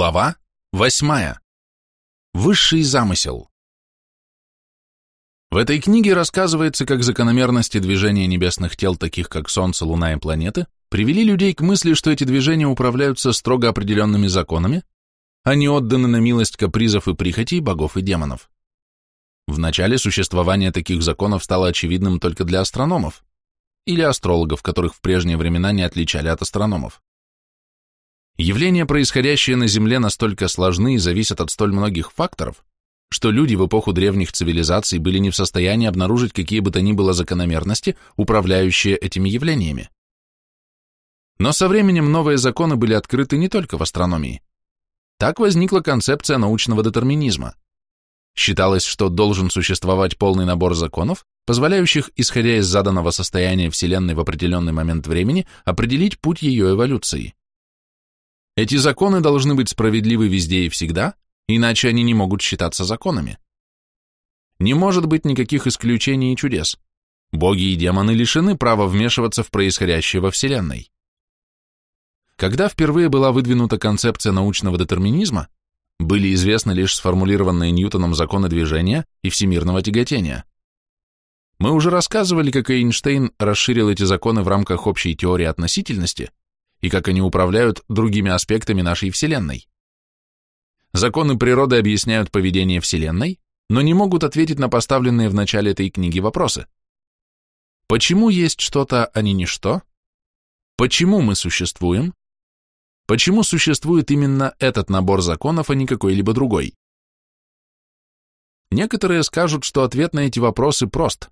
Глава восьмая. Высший замысел. В этой книге рассказывается, как закономерности движения небесных тел, таких как Солнце, Луна и планеты, привели людей к мысли, что эти движения управляются строго определенными законами, а не отданы на милость капризов и прихотей богов и демонов. В начале существование таких законов стало очевидным только для астрономов или астрологов, которых в прежние времена не отличали от астрономов. Явления, происходящие на Земле, настолько сложны и зависят от столь многих факторов, что люди в эпоху древних цивилизаций были не в состоянии обнаружить какие бы то ни было закономерности, управляющие этими явлениями. Но со временем новые законы были открыты не только в астрономии. Так возникла концепция научного детерминизма. Считалось, что должен существовать полный набор законов, позволяющих, исходя из заданного состояния Вселенной в определенный момент времени, определить путь ее эволюции. Эти законы должны быть справедливы везде и всегда, иначе они не могут считаться законами. Не может быть никаких исключений и чудес. Боги и демоны лишены права вмешиваться в происходящее во Вселенной. Когда впервые была выдвинута концепция научного детерминизма, были известны лишь сформулированные Ньютоном законы движения и всемирного тяготения. Мы уже рассказывали, как Эйнштейн расширил эти законы в рамках общей теории относительности и как они управляют другими аспектами нашей Вселенной. Законы природы объясняют поведение Вселенной, но не могут ответить на поставленные в начале этой книги вопросы. Почему есть что-то, а не ничто? Почему мы существуем? Почему существует именно этот набор законов, а не какой-либо другой? Некоторые скажут, что ответ на эти вопросы прост.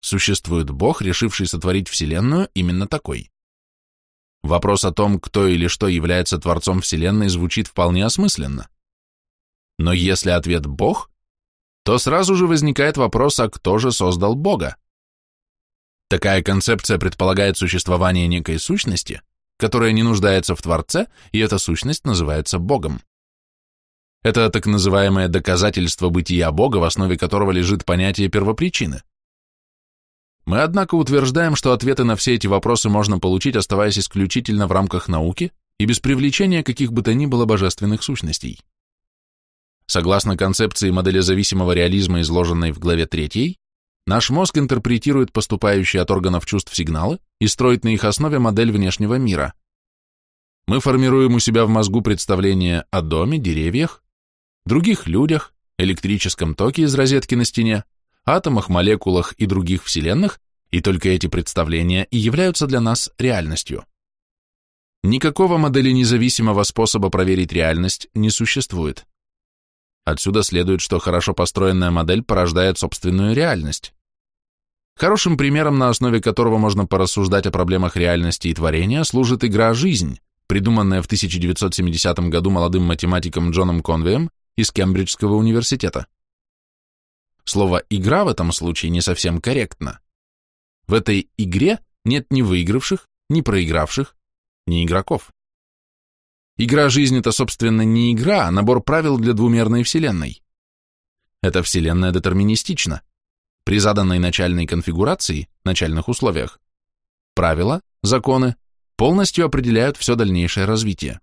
Существует Бог, решивший сотворить Вселенную именно такой. Вопрос о том, кто или что является Творцом Вселенной, звучит вполне осмысленно. Но если ответ Бог, то сразу же возникает вопрос, а кто же создал Бога? Такая концепция предполагает существование некой сущности, которая не нуждается в Творце, и эта сущность называется Богом. Это так называемое доказательство бытия Бога, в основе которого лежит понятие первопричины. Мы, однако, утверждаем, что ответы на все эти вопросы можно получить, оставаясь исключительно в рамках науки и без привлечения каких бы то ни было божественных сущностей. Согласно концепции модели зависимого реализма, изложенной в главе 3, наш мозг интерпретирует поступающие от органов чувств сигналы и строит на их основе модель внешнего мира. Мы формируем у себя в мозгу представление о доме, деревьях, других людях, электрическом токе из розетки на стене, атомах, молекулах и других вселенных, и только эти представления и являются для нас реальностью. Никакого модели независимого способа проверить реальность не существует. Отсюда следует, что хорошо построенная модель порождает собственную реальность. Хорошим примером, на основе которого можно порассуждать о проблемах реальности и творения, служит игра «Жизнь», придуманная в 1970 году молодым математиком Джоном Конвеем из Кембриджского университета. Слово «игра» в этом случае не совсем корректно. В этой игре нет ни выигравших, ни проигравших, ни игроков. Игра жизни это, собственно, не игра, а набор правил для двумерной вселенной. Эта вселенная детерминистична. При заданной начальной конфигурации, начальных условиях, правила, законы полностью определяют все дальнейшее развитие.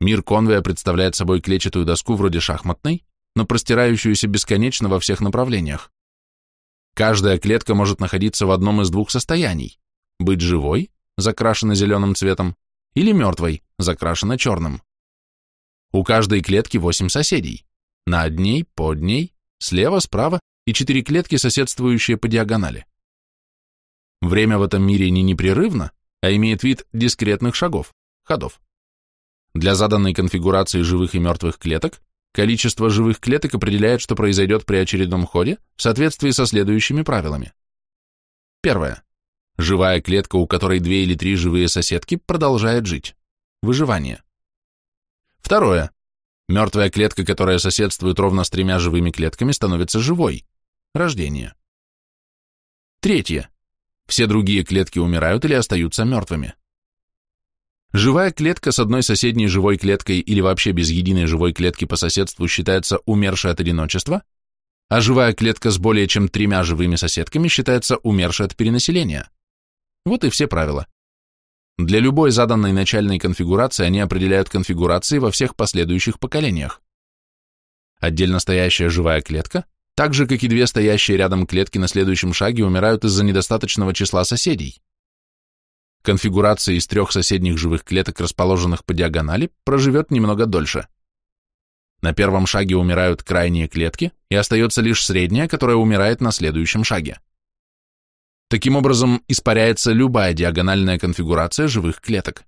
Мир Конвея представляет собой клетчатую доску вроде шахматной, но простирающуюся бесконечно во всех направлениях. Каждая клетка может находиться в одном из двух состояний – быть живой, закрашенной зеленым цветом, или мертвой, закрашенной черным. У каждой клетки восемь соседей. Над ней, под ней, слева, справа и четыре клетки, соседствующие по диагонали. Время в этом мире не непрерывно, а имеет вид дискретных шагов, ходов. Для заданной конфигурации живых и мертвых клеток Количество живых клеток определяет, что произойдет при очередном ходе в соответствии со следующими правилами. Первое. Живая клетка, у которой две или три живые соседки, продолжает жить. Выживание. Второе. Мертвая клетка, которая соседствует ровно с тремя живыми клетками, становится живой. Рождение. Третье. Все другие клетки умирают или остаются мертвыми. Живая клетка с одной соседней живой клеткой или вообще без единой живой клетки по соседству считается умершей от одиночества, а живая клетка с более чем тремя живыми соседками считается умершей от перенаселения. Вот и все правила. Для любой заданной начальной конфигурации они определяют конфигурации во всех последующих поколениях. Отдельно стоящая живая клетка, так же, как и две стоящие рядом клетки на следующем шаге, умирают из-за недостаточного числа соседей. Конфигурация из трех соседних живых клеток, расположенных по диагонали, проживет немного дольше. На первом шаге умирают крайние клетки, и остается лишь средняя, которая умирает на следующем шаге. Таким образом, испаряется любая диагональная конфигурация живых клеток.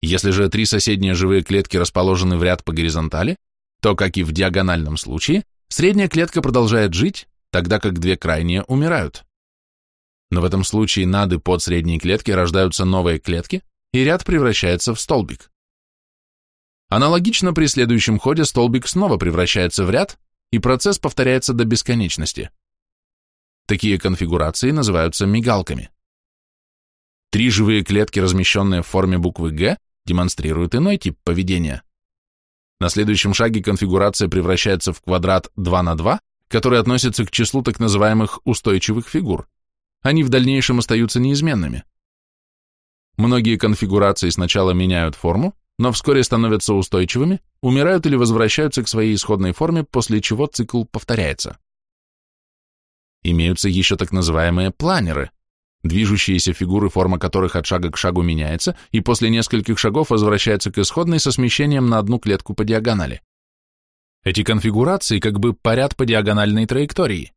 Если же три соседние живые клетки расположены в ряд по горизонтали, то, как и в диагональном случае, средняя клетка продолжает жить, тогда как две крайние умирают. Но в этом случае над и под средней клетки рождаются новые клетки, и ряд превращается в столбик. Аналогично при следующем ходе столбик снова превращается в ряд, и процесс повторяется до бесконечности. Такие конфигурации называются мигалками. Три живые клетки, размещенные в форме буквы «Г», демонстрируют иной тип поведения. На следующем шаге конфигурация превращается в квадрат 2 на 2, который относится к числу так называемых устойчивых фигур. Они в дальнейшем остаются неизменными. Многие конфигурации сначала меняют форму, но вскоре становятся устойчивыми, умирают или возвращаются к своей исходной форме, после чего цикл повторяется. Имеются еще так называемые планеры, движущиеся фигуры, форма которых от шага к шагу меняется и после нескольких шагов возвращается к исходной со смещением на одну клетку по диагонали. Эти конфигурации как бы парят по диагональной траектории.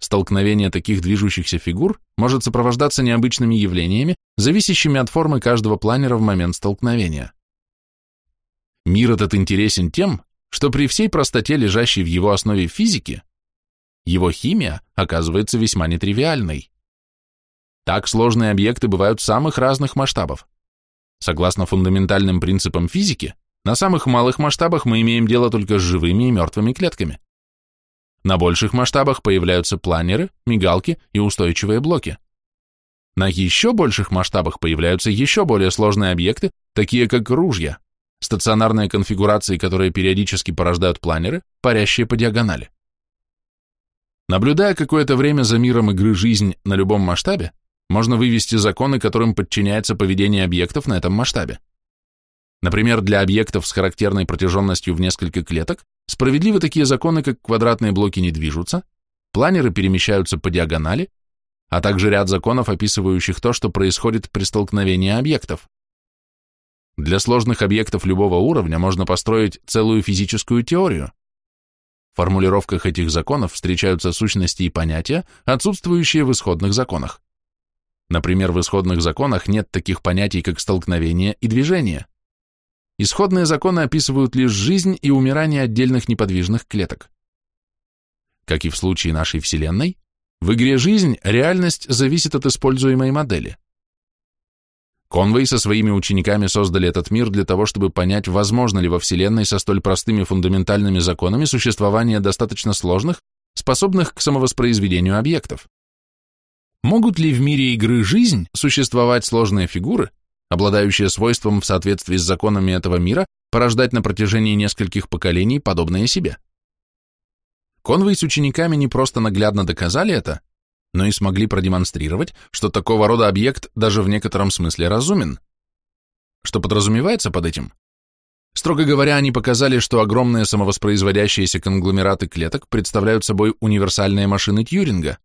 Столкновение таких движущихся фигур может сопровождаться необычными явлениями, зависящими от формы каждого планера в момент столкновения. Мир этот интересен тем, что при всей простоте, лежащей в его основе физики, его химия оказывается весьма нетривиальной. Так сложные объекты бывают самых разных масштабов. Согласно фундаментальным принципам физики, на самых малых масштабах мы имеем дело только с живыми и мертвыми клетками. На больших масштабах появляются планеры, мигалки и устойчивые блоки. На еще больших масштабах появляются еще более сложные объекты, такие как ружья, стационарные конфигурации, которые периодически порождают планеры, парящие по диагонали. Наблюдая какое-то время за миром игры жизнь на любом масштабе, можно вывести законы, которым подчиняется поведение объектов на этом масштабе. Например, для объектов с характерной протяженностью в несколько клеток справедливы такие законы, как квадратные блоки не движутся, планеры перемещаются по диагонали, а также ряд законов, описывающих то, что происходит при столкновении объектов. Для сложных объектов любого уровня можно построить целую физическую теорию, в формулировках этих законов встречаются сущности и понятия, отсутствующие в исходных законах. Например, в исходных законах нет таких понятий, как столкновение и движение. Исходные законы описывают лишь жизнь и умирание отдельных неподвижных клеток. Как и в случае нашей Вселенной, в игре «Жизнь» реальность зависит от используемой модели. Конвей со своими учениками создали этот мир для того, чтобы понять, возможно ли во Вселенной со столь простыми фундаментальными законами существование достаточно сложных, способных к самовоспроизведению объектов. Могут ли в мире игры жизнь существовать сложные фигуры, обладающие свойством в соответствии с законами этого мира порождать на протяжении нескольких поколений подобное себе? Конвей с учениками не просто наглядно доказали это, но и смогли продемонстрировать, что такого рода объект даже в некотором смысле разумен. Что подразумевается под этим? Строго говоря, они показали, что огромные самовоспроизводящиеся конгломераты клеток представляют собой универсальные машины Тьюринга.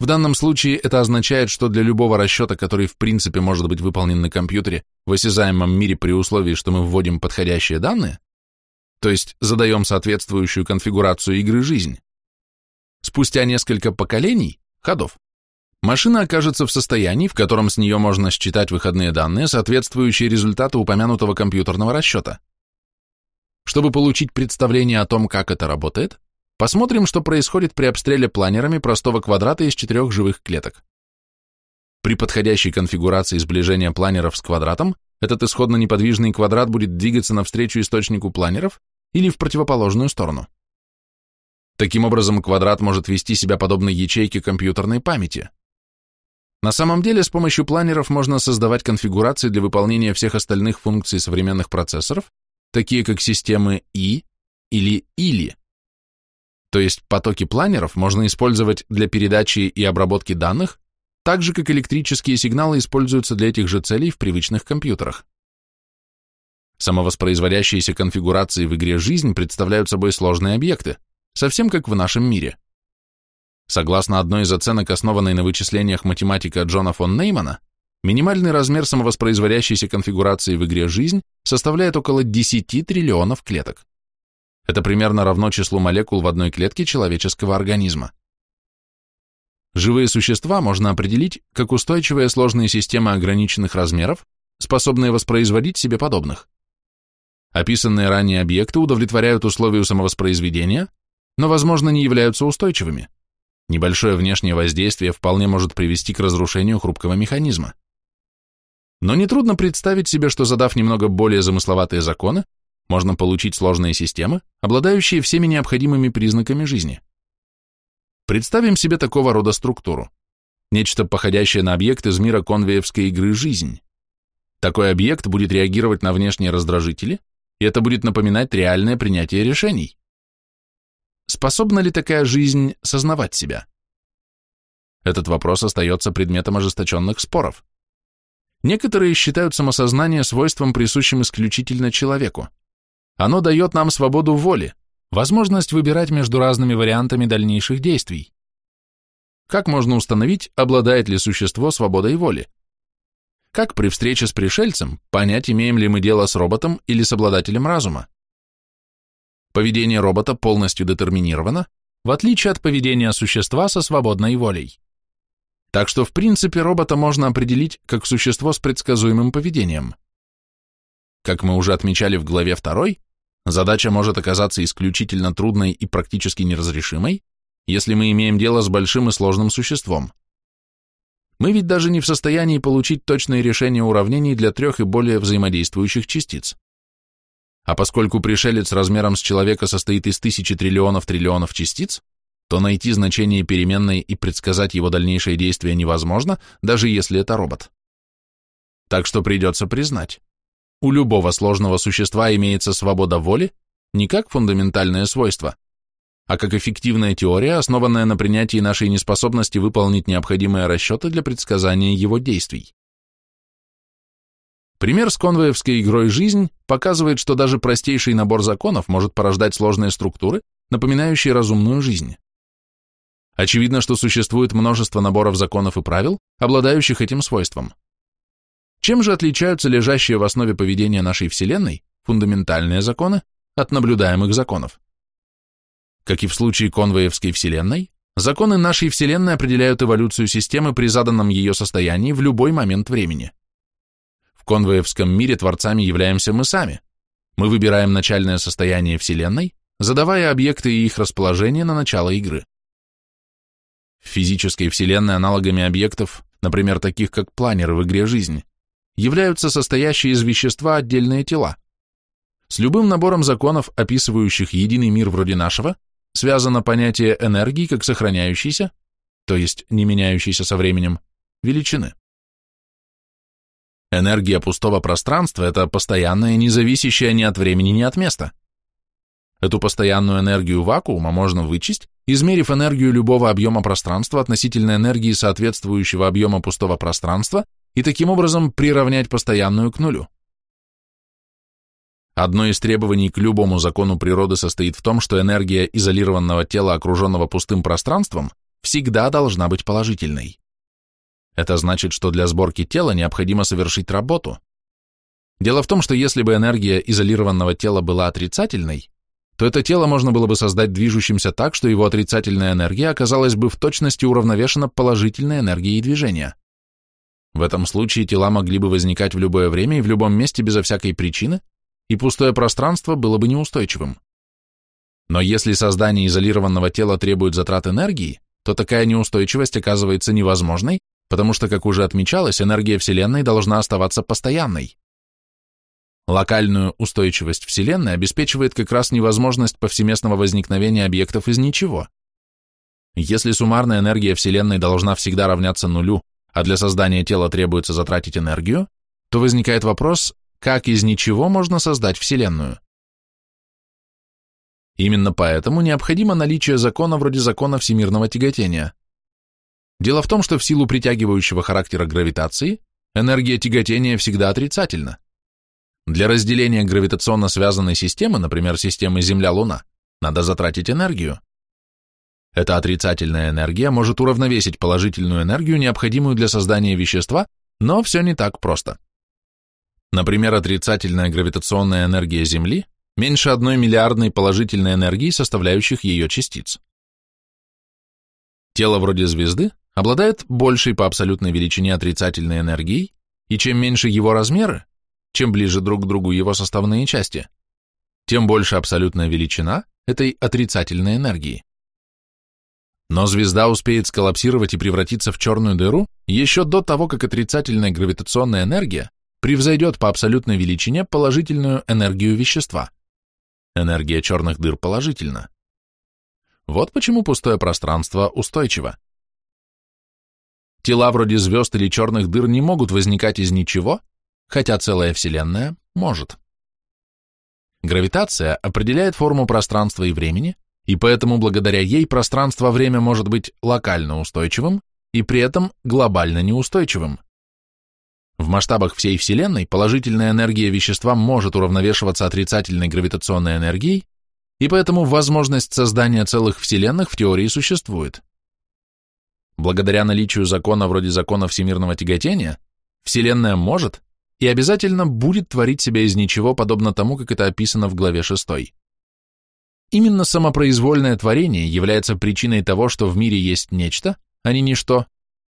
В данном случае это означает, что для любого расчета, который в принципе может быть выполнен на компьютере в осязаемом мире при условии, что мы вводим подходящие данные, то есть задаем соответствующую конфигурацию игры жизнь, спустя несколько поколений ходов. Машина окажется в состоянии, в котором с нее можно считать выходные данные, соответствующие результату упомянутого компьютерного расчета. Чтобы получить представление о том, как это работает, посмотрим, что происходит при обстреле планерами простого квадрата из четырех живых клеток. При подходящей конфигурации сближения планеров с квадратом этот исходно неподвижный квадрат будет двигаться навстречу источнику планеров или в противоположную сторону. Таким образом, квадрат может вести себя подобно ячейке компьютерной памяти. На самом деле, с помощью планеров можно создавать конфигурации для выполнения всех остальных функций современных процессоров, такие как системы И или ИЛИ. То есть потоки планеров можно использовать для передачи и обработки данных, так же, как электрические сигналы используются для этих же целей в привычных компьютерах. Самовоспроизводящиеся конфигурации в игре «Жизнь» представляют собой сложные объекты, совсем как в нашем мире. Согласно одной из оценок, основанной на вычислениях математика Джона фон Неймана, минимальный размер самовоспроизводящейся конфигурации в игре «Жизнь» составляет около 10 триллионов клеток. Это примерно равно числу молекул в одной клетке человеческого организма. Живые существа можно определить как устойчивые сложные системы ограниченных размеров, способные воспроизводить себе подобных. Описанные ранее объекты удовлетворяют условию самовоспроизведения, но, возможно, не являются устойчивыми. Небольшое внешнее воздействие вполне может привести к разрушению хрупкого механизма. Но нетрудно представить себе, что задав немного более замысловатые законы, можно получить сложные системы, обладающие всеми необходимыми признаками жизни. Представим себе такого рода структуру. Нечто походящее на объект из мира конвеевской игры «Жизнь». Такой объект будет реагировать на внешние раздражители, и это будет напоминать реальное принятие решений. Способна ли такая жизнь сознавать себя? Этот вопрос остается предметом ожесточенных споров. Некоторые считают самосознание свойством, присущим исключительно человеку. Оно дает нам свободу воли, возможность выбирать между разными вариантами дальнейших действий. Как можно установить, обладает ли существо свободой воли? Как при встрече с пришельцем понять, имеем ли мы дело с роботом или с обладателем разума? Поведение робота полностью детерминировано, в отличие от поведения существа со свободной волей. Так что, в принципе, робота можно определить как существо с предсказуемым поведением. Как мы уже отмечали в главе 2, задача может оказаться исключительно трудной и практически неразрешимой, если мы имеем дело с большим и сложным существом. Мы ведь даже не в состоянии получить точное решение уравнений для трех и более взаимодействующих частиц. А поскольку пришелец размером с человека состоит из тысячи триллионов триллионов частиц, то найти значение переменной и предсказать его дальнейшее действие невозможно, даже если это робот. Так что придется признать, у любого сложного существа имеется свобода воли не как фундаментальное свойство, а как эффективная теория, основанная на принятии нашей неспособности выполнить необходимые расчеты для предсказания его действий. Пример с конвоевской игрой «Жизнь» показывает, что даже простейший набор законов может порождать сложные структуры, напоминающие разумную жизнь. Очевидно, что существует множество наборов законов и правил, обладающих этим свойством. Чем же отличаются лежащие в основе поведения нашей Вселенной, фундаментальные законы, от наблюдаемых законов? Как и в случае конвоевской Вселенной, законы нашей Вселенной определяют эволюцию системы при заданном ее состоянии в любой момент времени. В конвоевском мире творцами являемся мы сами. Мы выбираем начальное состояние Вселенной, задавая объекты и их расположение на начало игры. В физической Вселенной аналогами объектов, например, таких как планеры в игре «Жизнь», являются состоящие из вещества отдельные тела. С любым набором законов, описывающих единый мир вроде нашего, связано понятие энергии как сохраняющейся, то есть не меняющейся со временем, величины. Энергия пустого пространства – это постоянная, не зависящая ни от времени, ни от места. Эту постоянную энергию вакуума можно вычесть, измерив энергию любого объема пространства относительно энергии соответствующего объема пустого пространства и таким образом приравнять постоянную к нулю. Одно из требований к любому закону природы состоит в том, что энергия изолированного тела, окруженного пустым пространством, всегда должна быть положительной. Это значит, что для сборки тела необходимо совершить работу. Дело в том, что если бы энергия изолированного тела была отрицательной, то это тело можно было бы создать движущимся так, что его отрицательная энергия оказалась бы в точности уравновешена положительной энергией движения. В этом случае тела могли бы возникать в любое время и в любом месте безо всякой причины, и пустое пространство было бы неустойчивым. Но если создание изолированного тела требует затрат энергии, то такая неустойчивость оказывается невозможной, потому что, как уже отмечалось, энергия Вселенной должна оставаться постоянной. Локальную устойчивость Вселенной обеспечивает как раз невозможность повсеместного возникновения объектов из ничего. Если суммарная энергия Вселенной должна всегда равняться нулю, а для создания тела требуется затратить энергию, то возникает вопрос, как из ничего можно создать Вселенную? Именно поэтому необходимо наличие закона вроде закона всемирного тяготения. Дело в том, что в силу притягивающего характера гравитации энергия тяготения всегда отрицательна. Для разделения гравитационно связанной системы, например, системы Земля-Луна, надо затратить энергию. Эта отрицательная энергия может уравновесить положительную энергию, необходимую для создания вещества, но все не так просто. Например, отрицательная гравитационная энергия Земли меньше одной миллиардной положительной энергии, составляющих ее частиц. Тело вроде звезды обладает большей по абсолютной величине отрицательной энергией, и чем меньше его размеры, чем ближе друг к другу его составные части, тем больше абсолютная величина этой отрицательной энергии. Но звезда успеет сколлапсировать и превратиться в черную дыру еще до того, как отрицательная гравитационная энергия превзойдет по абсолютной величине положительную энергию вещества. Энергия черных дыр положительна. Вот почему пустое пространство устойчиво. Тела вроде звезд или черных дыр не могут возникать из ничего, хотя целая Вселенная может. Гравитация определяет форму пространства и времени, и поэтому благодаря ей пространство-время может быть локально устойчивым и при этом глобально неустойчивым. В масштабах всей Вселенной положительная энергия вещества может уравновешиваться отрицательной гравитационной энергией, и поэтому возможность создания целых Вселенных в теории существует. Благодаря наличию закона вроде закона всемирного тяготения, Вселенная может и обязательно будет творить себя из ничего, подобно тому, как это описано в главе 6. Именно самопроизвольное творение является причиной того, что в мире есть нечто, а не ничто,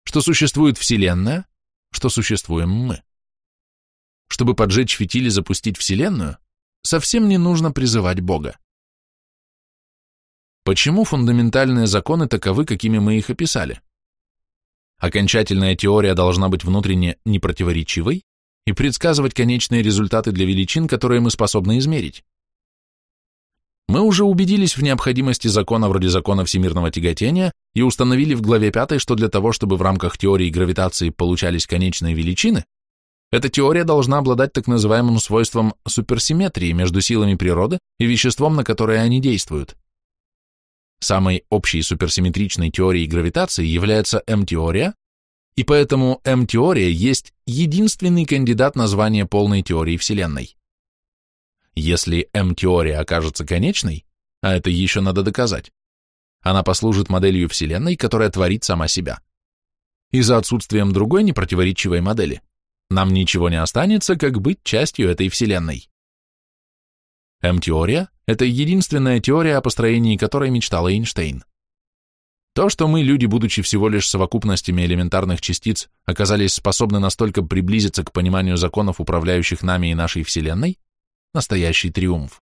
что существует Вселенная, что существуем мы. Чтобы поджечь фитиль и запустить Вселенную, совсем не нужно призывать Бога. Почему фундаментальные законы таковы, какими мы их описали? Окончательная теория должна быть внутренне непротиворечивой и предсказывать конечные результаты для величин, которые мы способны измерить. Мы уже убедились в необходимости закона вроде закона всемирного тяготения и установили в главе 5, что для того, чтобы в рамках теории гравитации получались конечные величины, эта теория должна обладать так называемым свойством суперсимметрии между силами природы и веществом, на которое они действуют. Самой общей суперсимметричной теорией гравитации является М-теория, и поэтому М-теория есть единственный кандидат на звание полной теории Вселенной. Если М-теория окажется конечной, а это еще надо доказать, она послужит моделью Вселенной, которая творит сама себя. И за отсутствием другой непротиворечивой модели нам ничего не останется, как быть частью этой Вселенной. М-теория – это единственная теория, о построении которой мечтал Эйнштейн. То, что мы, люди, будучи всего лишь совокупностями элементарных частиц, оказались способны настолько приблизиться к пониманию законов, управляющих нами и нашей Вселенной, настоящий триумф.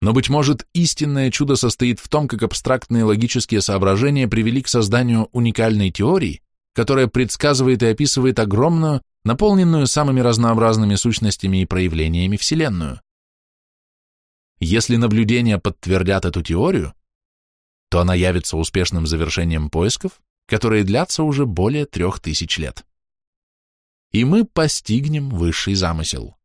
Но, быть может, истинное чудо состоит в том, как абстрактные логические соображения привели к созданию уникальной теории, которая предсказывает и описывает огромную, наполненную самыми разнообразными сущностями и проявлениями Вселенную. Если наблюдения подтвердят эту теорию, то она явится успешным завершением поисков, которые длятся уже более трех тысяч лет. И мы постигнем высший замысел.